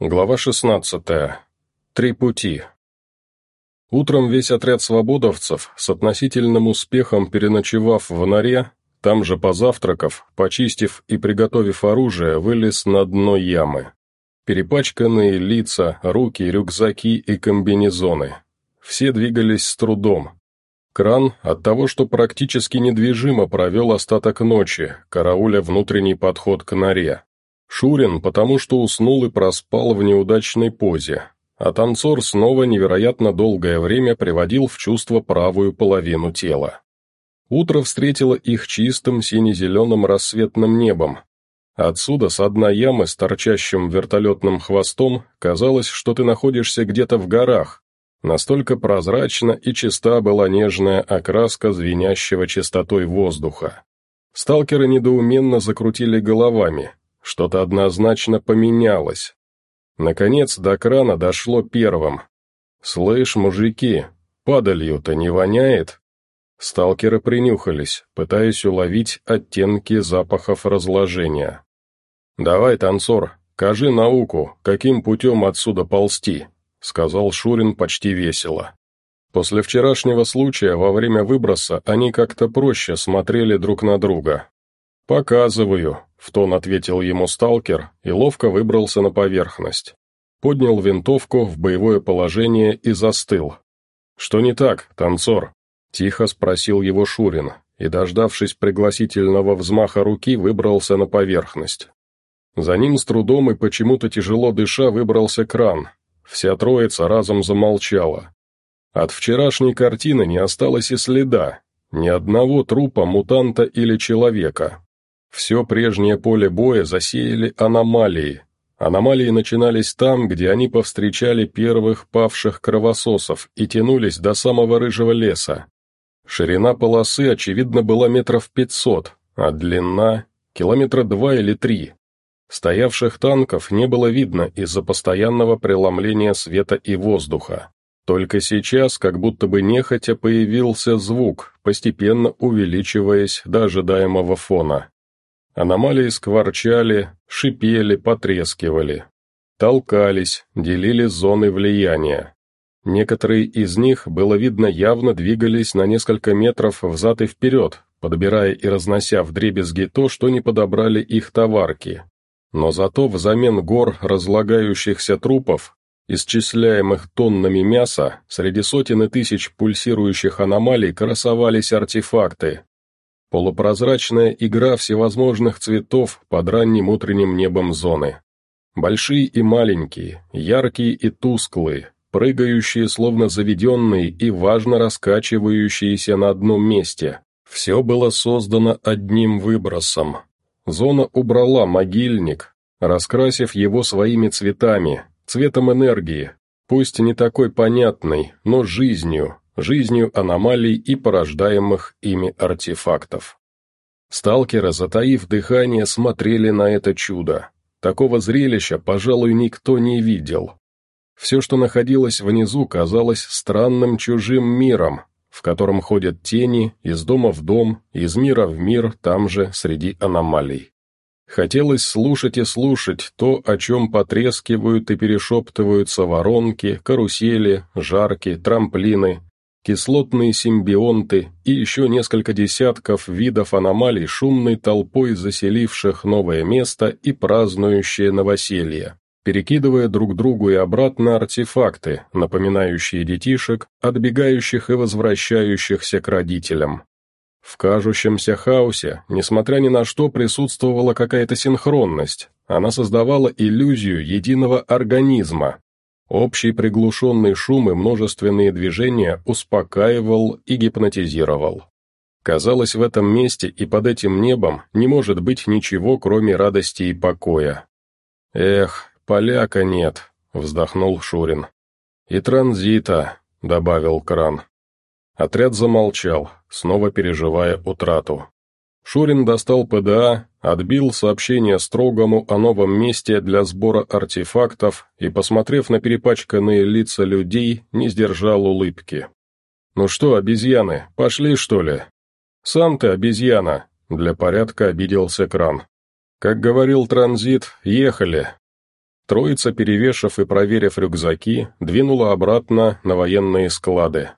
Глава 16. Три пути. Утром весь отряд свободовцев, с относительным успехом переночевав в норе, там же позавтракав, почистив и приготовив оружие, вылез на дно ямы. Перепачканные лица, руки, рюкзаки и комбинезоны. Все двигались с трудом. Кран от того, что практически недвижимо провел остаток ночи, карауля внутренний подход к норе. Шурин, потому что уснул и проспал в неудачной позе, а танцор снова невероятно долгое время приводил в чувство правую половину тела. Утро встретило их чистым сине-зеленым рассветным небом. Отсюда, с дна ямы с торчащим вертолетным хвостом, казалось, что ты находишься где-то в горах. Настолько прозрачна и чиста была нежная окраска звенящего чистотой воздуха. Сталкеры недоуменно закрутили головами, что-то однозначно поменялось. Наконец до крана дошло первым. «Слышь, мужики, падалью-то не воняет?» Сталкеры принюхались, пытаясь уловить оттенки запахов разложения. «Давай, танцор, кажи науку, каким путем отсюда ползти», — сказал Шурин почти весело. После вчерашнего случая во время выброса они как-то проще смотрели друг на друга. «Показываю», — в тон ответил ему сталкер и ловко выбрался на поверхность. Поднял винтовку в боевое положение и застыл. «Что не так, танцор?» — тихо спросил его Шурин, и, дождавшись пригласительного взмаха руки, выбрался на поверхность. За ним с трудом и почему-то тяжело дыша выбрался кран. Вся троица разом замолчала. От вчерашней картины не осталось и следа, ни одного трупа мутанта или человека. Все прежнее поле боя засеяли аномалии. Аномалии начинались там, где они повстречали первых павших кровососов и тянулись до самого рыжего леса. Ширина полосы, очевидно, была метров пятьсот, а длина — километра два или три. Стоявших танков не было видно из-за постоянного преломления света и воздуха. Только сейчас, как будто бы нехотя, появился звук, постепенно увеличиваясь до ожидаемого фона. Аномалии скворчали, шипели, потрескивали. Толкались, делили зоны влияния. Некоторые из них, было видно, явно двигались на несколько метров взад и вперед, подбирая и разнося вдребезги то, что не подобрали их товарки. Но зато взамен гор разлагающихся трупов, исчисляемых тоннами мяса, среди сотен и тысяч пульсирующих аномалий красовались артефакты, Полупрозрачная игра всевозможных цветов под ранним утренним небом зоны. Большие и маленькие, яркие и тусклые, прыгающие словно заведенные и важно раскачивающиеся на одном месте. Все было создано одним выбросом. Зона убрала могильник, раскрасив его своими цветами, цветом энергии, пусть не такой понятной, но жизнью, жизнью аномалий и порождаемых ими артефактов. Сталкеры, затаив дыхание, смотрели на это чудо. Такого зрелища, пожалуй, никто не видел. Все, что находилось внизу, казалось странным чужим миром, в котором ходят тени из дома в дом, из мира в мир, там же, среди аномалий. Хотелось слушать и слушать то, о чем потрескивают и перешептываются воронки, карусели, жарки, трамплины, кислотные симбионты и еще несколько десятков видов аномалий шумной толпой заселивших новое место и празднующие новоселье, перекидывая друг другу и обратно артефакты, напоминающие детишек, отбегающих и возвращающихся к родителям. В кажущемся хаосе, несмотря ни на что, присутствовала какая-то синхронность, она создавала иллюзию единого организма, Общий приглушенный шум и множественные движения успокаивал и гипнотизировал. Казалось, в этом месте и под этим небом не может быть ничего, кроме радости и покоя. «Эх, поляка нет», — вздохнул Шурин. «И транзита», — добавил Кран. Отряд замолчал, снова переживая утрату. Шурин достал ПДА, отбил сообщение строгому о новом месте для сбора артефактов и, посмотрев на перепачканные лица людей, не сдержал улыбки. «Ну что, обезьяны, пошли, что ли?» «Сам ты обезьяна», — для порядка обиделся кран. «Как говорил транзит, ехали». Троица, перевешав и проверив рюкзаки, двинула обратно на военные склады.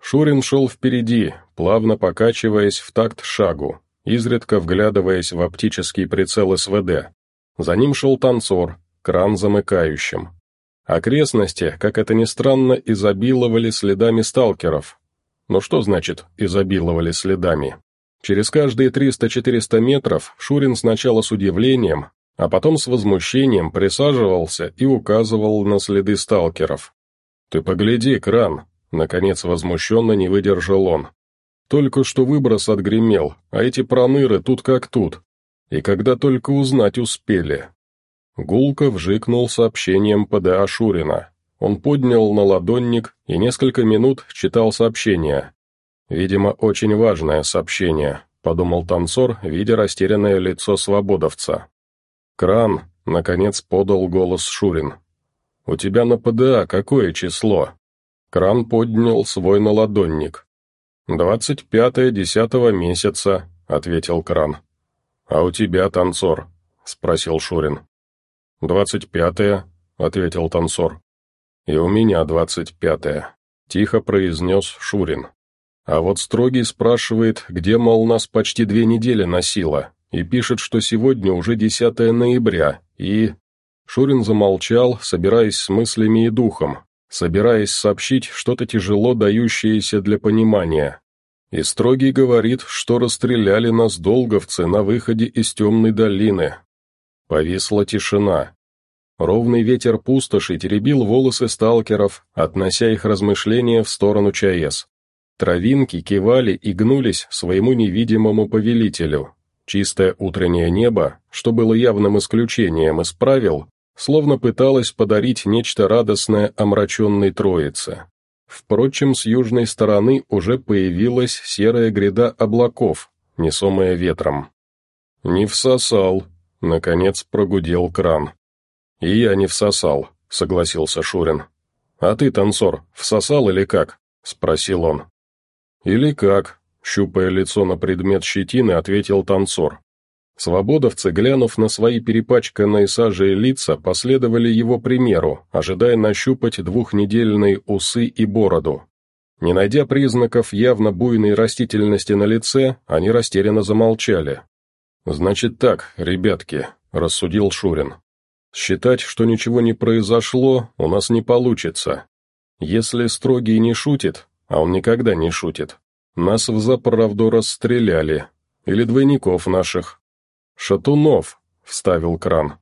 Шурин шел впереди, плавно покачиваясь в такт шагу, изредка вглядываясь в оптический прицел СВД. За ним шел танцор, кран замыкающим. Окрестности, как это ни странно, изобиловали следами сталкеров. Но что значит «изобиловали следами»? Через каждые 300-400 метров Шурин сначала с удивлением, а потом с возмущением присаживался и указывал на следы сталкеров. «Ты погляди, кран!» Наконец возмущенно не выдержал он. Только что выброс отгремел, а эти проныры тут как тут. И когда только узнать успели. Гулко вжикнул сообщением ПДА Шурина. Он поднял на ладонник и несколько минут читал сообщение. «Видимо, очень важное сообщение», — подумал танцор, видя растерянное лицо свободовца. «Кран», — наконец подал голос Шурин. «У тебя на ПДА какое число?» Кран поднял свой наладонник. «Двадцать пятое десятого месяца», — ответил Кран. «А у тебя, танцор?» — спросил Шурин. «Двадцать пятое», — ответил танцор. «И у меня двадцать пятое», — тихо произнес Шурин. А вот Строгий спрашивает, где, мол, нас почти две недели носило, и пишет, что сегодня уже десятое ноября, и... Шурин замолчал, собираясь с мыслями и духом, собираясь сообщить что-то тяжело дающееся для понимания. И Строгий говорит, что расстреляли нас долговцы на выходе из темной долины. Повисла тишина. Ровный ветер пустоши теребил волосы сталкеров, относя их размышления в сторону ЧАЭС. Травинки кивали и гнулись своему невидимому повелителю. Чистое утреннее небо, что было явным исключением из правил, словно пыталась подарить нечто радостное омраченной троице. Впрочем, с южной стороны уже появилась серая гряда облаков, несомая ветром. «Не всосал», — наконец прогудел кран. «И я не всосал», — согласился Шурин. «А ты, танцор, всосал или как?» — спросил он. «Или как?» — щупая лицо на предмет щетины, ответил танцор. Свободовцы, глянув на свои перепачканные сажей лица, последовали его примеру, ожидая нащупать двухнедельные усы и бороду. Не найдя признаков явно буйной растительности на лице, они растерянно замолчали. «Значит так, ребятки», — рассудил Шурин. «Считать, что ничего не произошло, у нас не получится. Если строгий не шутит, а он никогда не шутит, нас взаправду расстреляли, или двойников наших, «Шатунов», — вставил кран.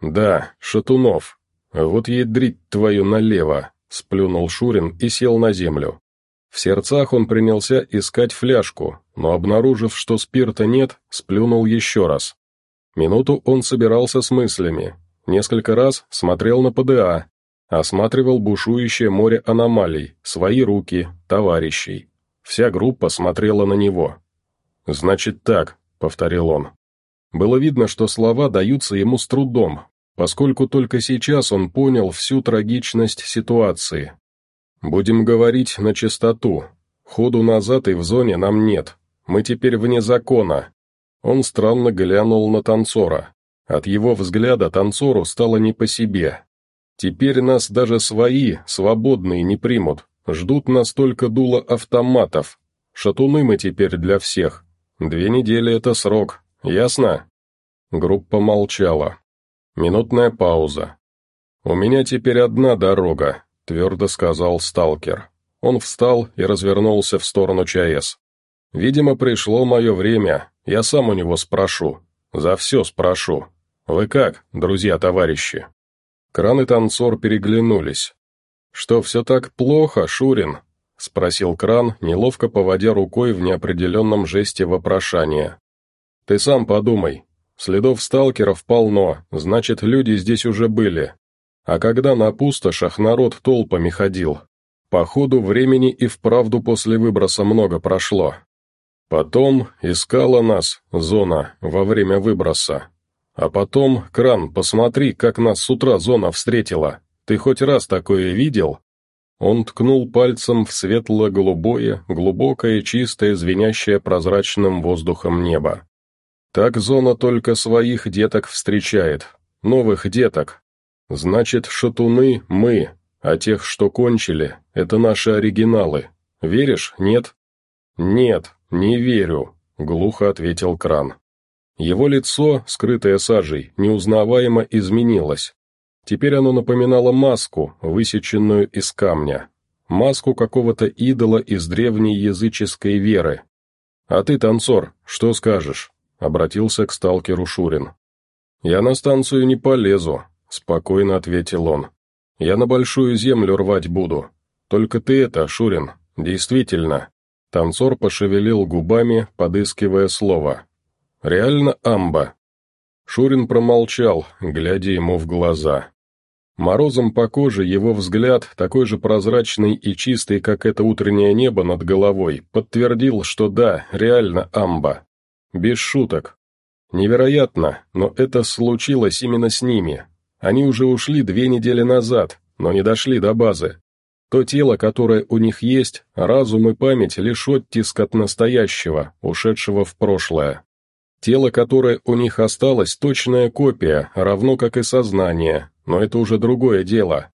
«Да, Шатунов. Вот ядрить твою налево», — сплюнул Шурин и сел на землю. В сердцах он принялся искать фляжку, но, обнаружив, что спирта нет, сплюнул еще раз. Минуту он собирался с мыслями, несколько раз смотрел на ПДА, осматривал бушующее море аномалий, свои руки, товарищей. Вся группа смотрела на него. «Значит так», — повторил он. Было видно, что слова даются ему с трудом, поскольку только сейчас он понял всю трагичность ситуации. «Будем говорить на чистоту. Ходу назад и в зоне нам нет. Мы теперь вне закона». Он странно глянул на танцора. От его взгляда танцору стало не по себе. «Теперь нас даже свои, свободные, не примут. Ждут нас только дуло автоматов. Шатуны мы теперь для всех. Две недели — это срок, Ясно?» Группа молчала. Минутная пауза. «У меня теперь одна дорога», — твердо сказал сталкер. Он встал и развернулся в сторону ЧАЭС. «Видимо, пришло мое время. Я сам у него спрошу. За все спрошу. Вы как, друзья-товарищи?» Кран и танцор переглянулись. «Что, все так плохо, Шурин?» — спросил Кран, неловко поводя рукой в неопределенном жесте вопрошания. Ты сам подумай. Следов сталкеров полно, значит, люди здесь уже были. А когда на пустошах народ толпами ходил? Походу, времени и вправду после выброса много прошло. Потом искала нас зона во время выброса. А потом, кран, посмотри, как нас с утра зона встретила. Ты хоть раз такое видел?» Он ткнул пальцем в светло-голубое, глубокое, чистое, звенящее прозрачным воздухом небо. Так зона только своих деток встречает, новых деток. Значит, шатуны — мы, а тех, что кончили, это наши оригиналы. Веришь, нет?» «Нет, не верю», — глухо ответил Кран. Его лицо, скрытое сажей, неузнаваемо изменилось. Теперь оно напоминало маску, высеченную из камня. Маску какого-то идола из древней языческой веры. «А ты, танцор, что скажешь?» — обратился к сталкеру Шурин. «Я на станцию не полезу», — спокойно ответил он. «Я на большую землю рвать буду. Только ты это, Шурин, действительно». Танцор пошевелил губами, подыскивая слово. «Реально амба». Шурин промолчал, глядя ему в глаза. Морозом по коже его взгляд, такой же прозрачный и чистый, как это утреннее небо над головой, подтвердил, что да, реально амба. Без шуток. Невероятно, но это случилось именно с ними. Они уже ушли две недели назад, но не дошли до базы. То тело, которое у них есть, разум и память лишь оттиск от настоящего, ушедшего в прошлое. Тело, которое у них осталось, точная копия, равно как и сознание, но это уже другое дело.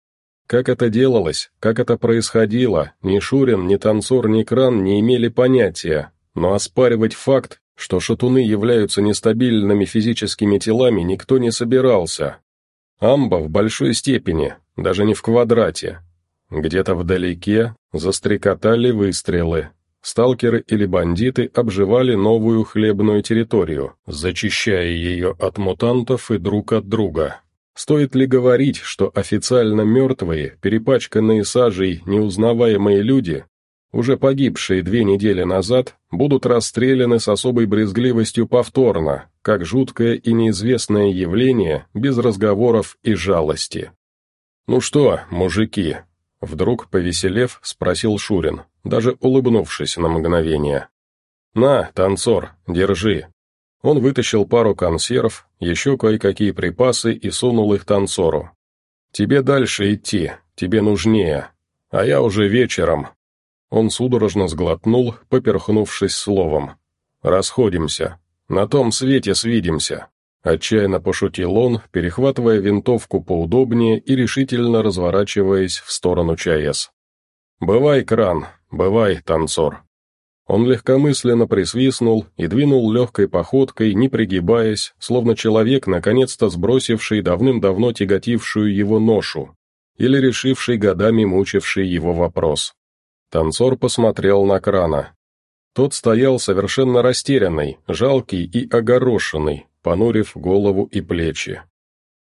Как это делалось, как это происходило, ни Шурин, ни танцор, ни кран не имели понятия, но оспаривать факт, что шатуны являются нестабильными физическими телами, никто не собирался. Амба в большой степени, даже не в квадрате. Где-то вдалеке застрекотали выстрелы. Сталкеры или бандиты обживали новую хлебную территорию, зачищая ее от мутантов и друг от друга. Стоит ли говорить, что официально мертвые, перепачканные сажей, неузнаваемые люди, уже погибшие две недели назад, будут расстреляны с особой брезгливостью повторно, как жуткое и неизвестное явление, без разговоров и жалости. «Ну что, мужики?» Вдруг, повеселев, спросил Шурин, даже улыбнувшись на мгновение. «На, танцор, держи, он вытащил пару консерв, еще кое-какие припасы и сунул их танцору. «Тебе дальше идти, тебе нужнее. А я уже вечером». Он судорожно сглотнул, поперхнувшись словом. «Расходимся. На том свете свидимся». Отчаянно пошутил он, перехватывая винтовку поудобнее и решительно разворачиваясь в сторону ЧАЭС. «Бывай, кран, бывай, танцор». Он легкомысленно присвистнул и двинул легкой походкой, не пригибаясь, словно человек, наконец-то сбросивший давным-давно тяготившую его ношу или решивший годами мучивший его вопрос. Танцор посмотрел на крана. Тот стоял совершенно растерянный, жалкий и огорошенный, понурив голову и плечи.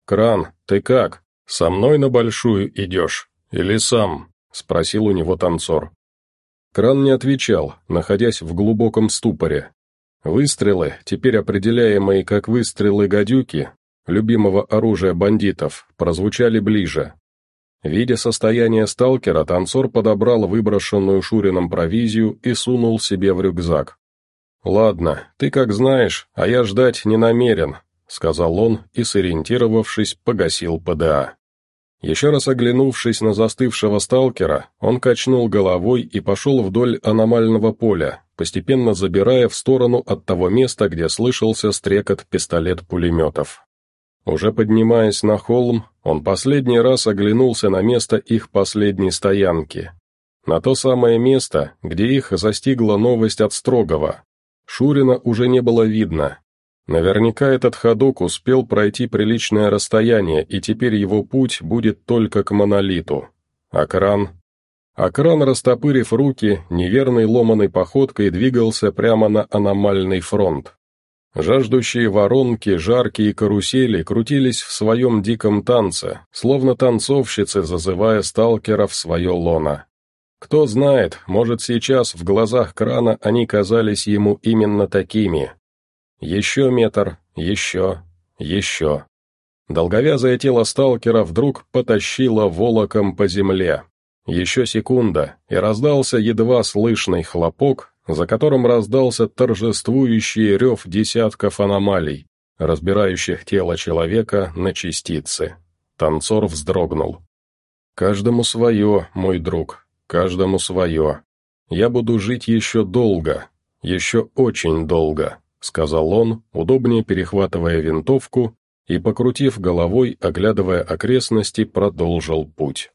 «Кран, ты как? Со мной на большую идешь? Или сам?» — спросил у него танцор. Кран не отвечал, находясь в глубоком ступоре. Выстрелы, теперь определяемые как выстрелы гадюки, любимого оружия бандитов, прозвучали ближе. Видя состояние сталкера, танцор подобрал выброшенную Шурином провизию и сунул себе в рюкзак. «Ладно, ты как знаешь, а я ждать не намерен», — сказал он и, сориентировавшись, погасил ПДА. Еще раз оглянувшись на застывшего сталкера, он качнул головой и пошел вдоль аномального поля, постепенно забирая в сторону от того места, где слышался стрекот пистолет-пулеметов. Уже поднимаясь на холм, он последний раз оглянулся на место их последней стоянки. На то самое место, где их застигла новость от Строгова. Шурина уже не было видно, Наверняка этот ходок успел пройти приличное расстояние, и теперь его путь будет только к монолиту. Акран. Акран, растопырив руки, неверной ломаной походкой двигался прямо на аномальный фронт. Жаждущие воронки, жаркие карусели крутились в своем диком танце, словно танцовщицы, зазывая сталкера в свое лоно. Кто знает, может сейчас в глазах крана они казались ему именно такими, еще метр, еще, еще. Долговязое тело сталкера вдруг потащило волоком по земле. Еще секунда, и раздался едва слышный хлопок, за которым раздался торжествующий рев десятков аномалий, разбирающих тело человека на частицы. Танцор вздрогнул. «Каждому свое, мой друг, каждому свое. Я буду жить еще долго, еще очень долго». — сказал он, удобнее перехватывая винтовку и, покрутив головой, оглядывая окрестности, продолжил путь.